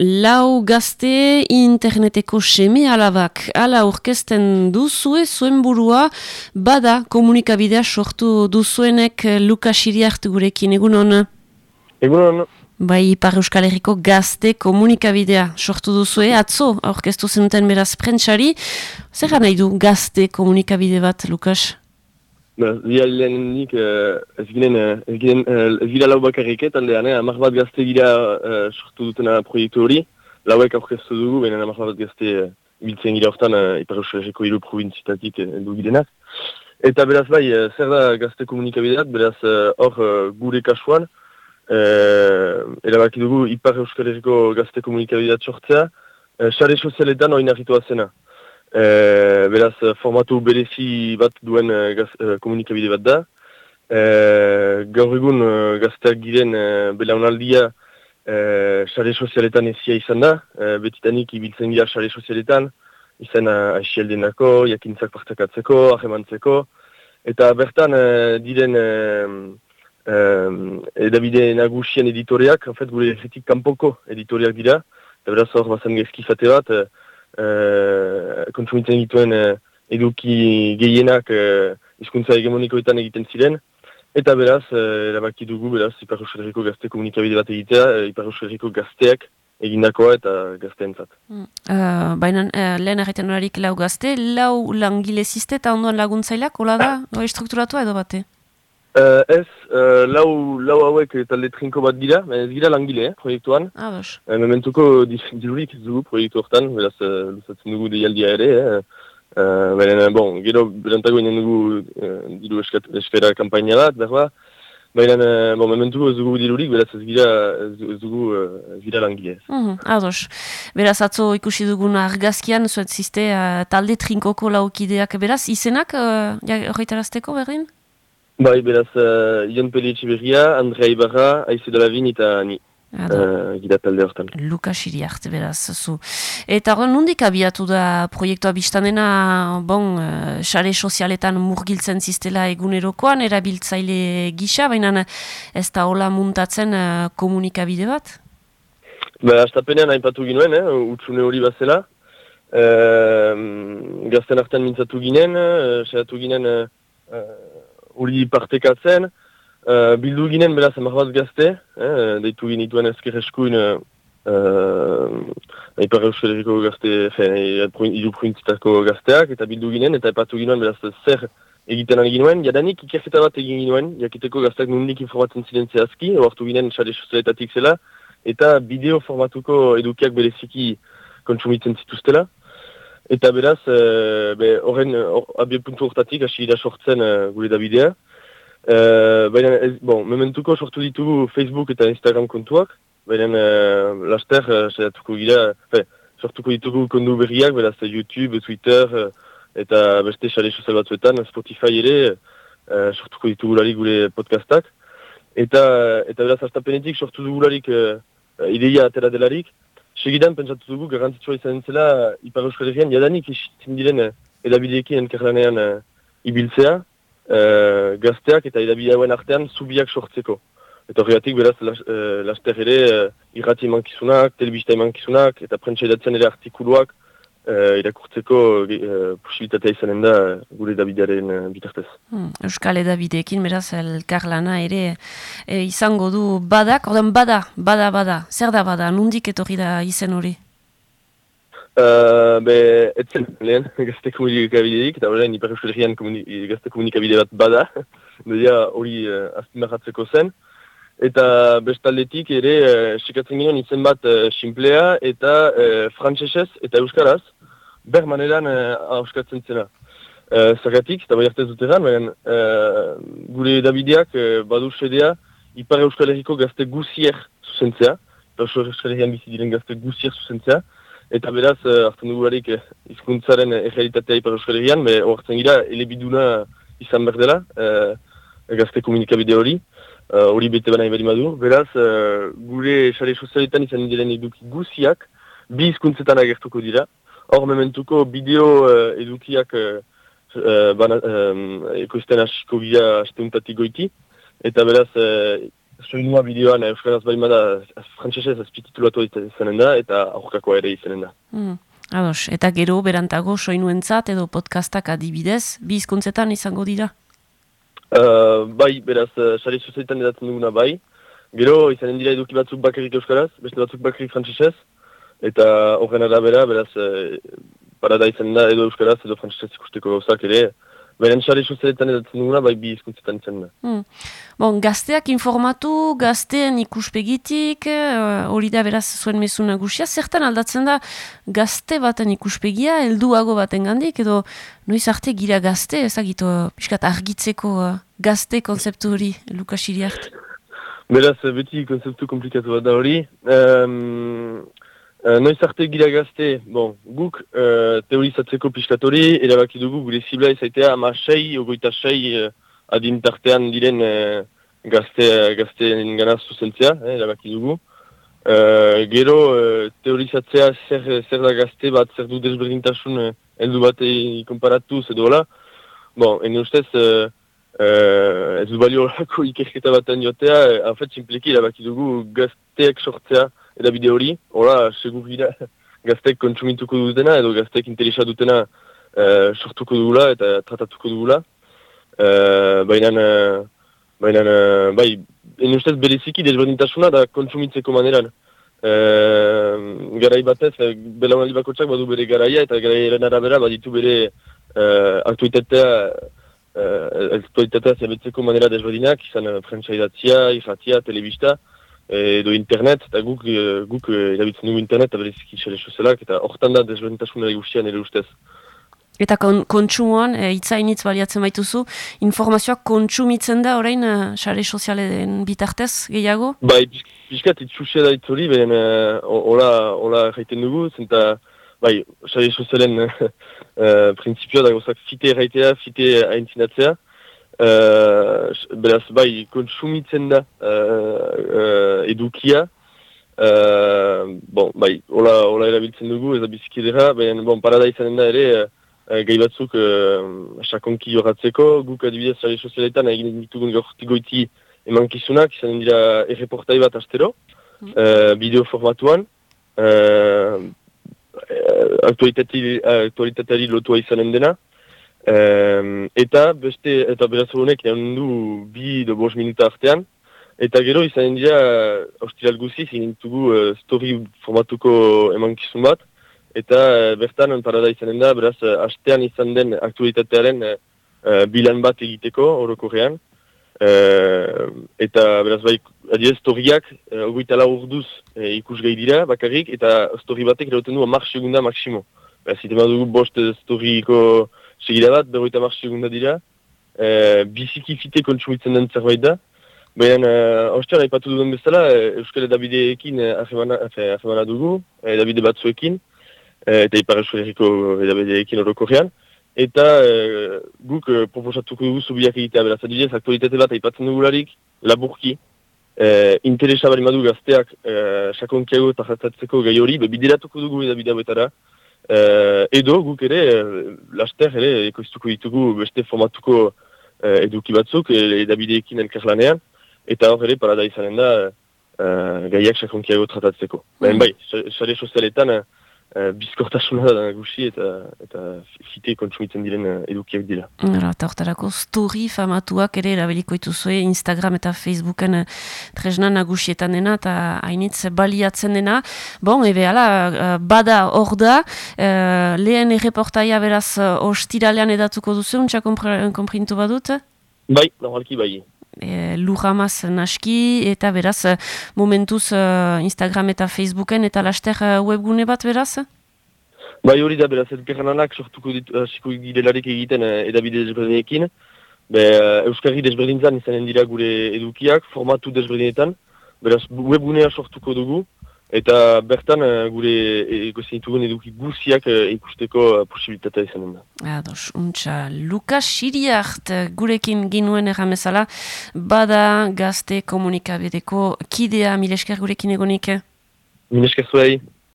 Lau gazte interneteko seme alabak ala orkesten duzue zuen burua bada komunikabidea sortu duzuenek Lukas Iriart gurekin egun hon? Egun hon. Bai, Ipar Euskal Herriko gazte komunikabidea sortu duzue, atzo orkestu zenuten beraz prentsari. Zer nahi du gazte komunikabide bat, Lukas? Ba, zia lehen nik, uh, ez ginen, uh, ez ginen, uh, ez gira lau bakarrik taldean, eh? amak bat gazte gira uh, sortu dutena proiektu hori, lauek aurkeztu dugu, baina amak bat gazte uh, biltzen gira hortan uh, Ipar Euskalegeko hiru provintzitatik uh, du girenak. Eta beraz bai, uh, zer da gazte komunikabideak, beraz hor uh, gure kasuan, uh, erabaki dugu Ipar Euskalegeko gazte komunikabideak sortzea, sare uh, sozialetan hori narritua zena. E, beraz, formatu berezi bat duen e, gaz, e, komunikabide bat da. E, gaur egun e, gazteak giren e, belaunaldia sare sozialetan ezia izan da. E, betitanik ibiltzen gira sare sozialetan, izan aixielden dako, jakintzak partakatzeko, ahemantzeko. Eta bertan e, diren e, e, edabide nagusien editoreak, en fet, gure kritik kanpoko editoreak dira. Eta beraz, hor bazan gezkizate bat, uh, kontsumitzen dituen uh, eduki gehienak uh, izkuntza hegemonikoetan egiten ziren. Eta beraz, uh, erabaki dugu, beraz, Ipar Euskalegiko gazte komunikabide bat egitea, uh, Ipar Euskalegiko gazteak egindakoa eta gazteentzat. Uh, Baina uh, lehen erretan horarik lau gazte, lau langile ziste eta ondoan laguntzailak, hola da, bai strukturatu edo bate? Uh, ez, uh, lau, lau hauek talde trinko bat dira, ez gira langile, eh, proiektuan. Ah, bas. Uh, mementuko dirurik dugu proiektu hortan, beraz, uh, luzatzen dugu deialdia ere, eh. Uh, baina, bon, gero, berantago inen dugu uh, diru eskera kampaina bat, berba. Baina, uh, bon, mementuko ez dugu dirurik, beraz, ez gira, ez dugu, uh, gira langile. Mm -hmm, ados. Beraz, atzo ikusi dugun argazkian, zuet ziste, uh, talde trinkoko laukideak, beraz, izenak, uh, horretarazteko berdin? Bai, beraz, uh, Ion Peli Etxiberria, Andrea Ibarra, Aize de la Vin eta ni. Uh, Gida talde hortan. Lukas Iriart, beraz, zu. Eta hori nondik abiatu da proiektua biztanena, bon, uh, xare sozialetan murgiltzen ziztela egunerokoan, erabiltzaile gisa, baina ez da hola muntatzen uh, komunikabide bat? Ba, astapenean hainpatu ginoen, eh, utsune hori bazela. Uh, gazten artean mintzatu ginen, uh, ginen... Uh, hori partekatzen, uh, bildu ginen beraz amak bat gazte, eh, deitu ginituen ezker eskuin uh, Ipar Euskalegiko gazte, idu prointzitako gazteak, eta bildu ginen, eta epatu ginen beraz zer egiten ari ginoen, jadanik ikerketa bat egin ginoen, jakiteko gazteak nundik informatzen ziren zehazki, hortu ginen sare sozialetatik zela, eta bideo formatuko edukiak bereziki kontsumitzen zituztela. Eta beraz, e, horren or, abie puntu hortatik hasi da sortzen uh, gure da bidea. E, baina, ez, bon, mementuko sortu ditugu Facebook eta Instagram kontuak. Baina, uh, laster, uh, gira, fe, sortuko ditugu kondu berriak, beraz, YouTube, Twitter, uh, eta beste xale sozial batzuetan, Spotify ere, uh, sortuko ditugu larik gure podcastak. Eta, eta beraz, astapenetik sortu dugu larik uh, ideia atera delarik, Segidan, pentsatu dugu, garantzitsua izan zela, Ipar Euskal Herrian, jadanik izitzen diren uh, edabideekin enkarlanean uh, ibiltzea, uh, gazteak eta edabide hauen artean zubiak sortzeko. Eta horregatik, beraz, las, uh, laster ere, uh, irrati emankizunak, telebista emankizunak, eta prentsa edatzen ere artikuluak, uh, irakurtzeko uh, posibilitatea izanen da gure Davidearen uh, bitartez. Hmm, Euskal Edabideekin, beraz, elkarlana ere e, izango du badak, ordan bada, bada, bada, zer da bada, nundik etorri da izen hori? Uh, be, etzen lehen, gazte komunikabideik, eta horrein, Ipar Euskal Herrian gazte komunikabide bat bada, hori uh, azpimarratzeko zen, Eta bestaldetik ere, uh, sekatzen ginen izen bat uh, simplea eta uh, frantsesez eta euskaraz, ber maneran uh, auskatzen zena. Uh, zagatik, eta bai hartez dut egan, uh, gure Davideak uh, badu sedea Ipar Euskal Herriko gazte guzier zuzentzea, eta Euskal Herrian bizi diren gazte guzier zuzentzea, eta beraz, hartzen dugu harik uh, izkuntzaren egeritatea Ipar Euskal Herrian, hartzen gira, elebiduna izan berdela, uh, gazte komunikabide hori, hori uh, bete baina iberi madu. Beraz, uh, gure sare sozialetan izan diren eduki guziak, bi izkuntzetan agertuko dira. Hor mementuko bideo uh, edukiak uh, bana, um, ekoizten asiko gira asteuntatik goiti. Eta beraz, uh, soinua bideoan Euskaraz baima da frantzesez azpititulatu izanen da eta aurkakoa ere izanen da. Mm. Ados, eta gero berantago soinuentzat edo podcastak adibidez, bi izkuntzetan izango dira? Uh, bai, beraz, uh, sari sozialitan edatzen duguna bai. Gero, izanen dira eduki batzuk bakarrik euskaraz, beste batzuk bakarrik frantzesez. Eta horren arabera, beraz, uh, parada izan da edo euskaraz edo frantzesez ikusteko gauzak ere. Beren sari sozialetan edatzen duguna, bai bi izkuntzetan izan da. Hmm. Bon, gazteak informatu, gazteen ikuspegitik, hori da beraz zuen mesu nagusia, zertan aldatzen da gazte baten ikuspegia, helduago baten gandik, edo noiz arte gira gazte, ezagito, piskat argitzeko uh, gazte konzeptu hori, Lukas Iriart? Beraz, beti konzeptu komplikatu bat da hori. Um, Uh, noiz arte gira gazte, bon, guk uh, teorizatzeko piskatori, erabaki dugu gure zibla izaitea ama sei, ogoita sei uh, adintartean diren uh, gazte, gazte ganaz zuzentzea, eh, erabaki dugu. Uh, gero uh, teorizatzea zer, zer da gazte bat, zer du desberdintasun uh, eldu bat ikomparatu zedola. Bon, ene ustez, uh, uh, ez du balio horako ikerketa baten jotea, uh, en fait, simpleki erabaki dugu gazteak sortzea, eta bide hori, hola, segur gira, gaztek kontsumituko dutena, edo gaztek interesa dutena uh, sortuko dugula eta tratatuko dugula. Uh, Baina, uh, baina, uh, bai, en ustez bereziki desberdintasuna da kontsumitzeko maneran. Uh, garai batez, uh, bela unaldi bakotxak badu bere garaia eta garaiaren arabera baditu bere uh, aktuitatea uh, aktuitatea zebetzeko manera desberdinak, izan uh, frantzaidatzia, irratia, telebista, edo internet, eta guk, e, guk e, erabiltzen dugu internet, eta bereziki xale sozialak, eta horretan da desberdintasuna egusian ere ustez. Eta kon, kontsumoan, e, itzainitz baliatzen baituzu, informazioak kontsumitzen da orain xare e, sozialen bitartez gehiago? Bai, pixkat itxusia da itzori, behen hola, hola jaiten dugu, zenta, bai, xare sozialen e, prinsipioa da gozak fite erraitea, fite aintzinatzea, Uh, beraz, bai, kontsumitzen da uh, uh, edukia. Uh, bon, bai, hola, hola erabiltzen dugu, ez da biziki edera, baina, bon, parada izanen da ere, uh, gai batzuk uh, sakonki jorratzeko, guk adibidez sare sozialetan egin ditugun goiti emankizunak, izanen dira erreportai bat astero, mm. uh, bideo formatuan, uh, aktualitateari lotua izanen dena, Um, eta beste, eta beraz honek du bi do bos minuta artean, eta gero izan dira austiral guzi zintugu uh, story formatuko emankizun bat, eta uh, bertan parada izanen da, beraz, uh, astean izan den aktualitatearen uh, bilan bat egiteko orokorrean, uh, eta beraz bai, adiez, storiak, uh, ogoita la urduz uh, ikus gai dira, bakarrik, eta story batek erauten du amar segunda maksimo. Beraz, ite dugu bost storyko segira bat, berroita mar segunda dira, e, biziki fite kontsumitzen den zerbait da, Baina, uh, haipatu ipatu duen bezala, uh, Euskal Edabideekin uh, ahemana dugu, edabide batzuekin, uh, eta Ipar Euskal Herriko Edabideekin orokorrean, eta uh, guk uh, proposatuko dugu zubiak egitea beraz, adibidez, aktualitate bat aipatzen dugularik, laburki, uh, interesa bari madu gazteak uh, sakonkiago eta jatzatzeko gai hori, bideratuko dugu edabidea betara, Uh, edo guk ere, uh, laster ere, ekoiztuko ditugu beste formatuko uh, eduki batzuk, edabideekin elkarlanean, eta hor ere, parada izanen da, uh, gaiak sakonkiago tratatzeko. Mm. bai, sare sozialetan, uh, bizkortasuna da gusi eta, eta fite kontsumitzen diren uh, edukiak dira. Eta hortarako story famatuak ere erabiliko ituzue Instagram eta Facebooken uh, tresna nagusietan dena eta hainitz baliatzen dena. Bon, ebe ala, bada hor da, lehen erreportaia beraz ostiralean edatuko duzu, untsa komprintu badut? Bai, normalki bai e, lujamaz naski eta beraz momentuz uh, Instagram eta Facebooken eta laster uh, webgune bat beraz? Bai hori da beraz elkerrananak sortuko ditu gidelarik egiten uh, edabide desberdinekin. Be, uh, Euskarri desberdintzan izanen dira gure edukiak formatu desberdinetan. Beraz webgunea sortuko dugu Eta bertan uh, gure egozen ditugun eduki guziak uh, ikusteko uh, posibilitatea izanen da. Ados, untxa, Lukas Siriart gurekin ginuen erramezala, bada gazte komunikabedeko kidea milesker gurekin egonik? Milesker zuei.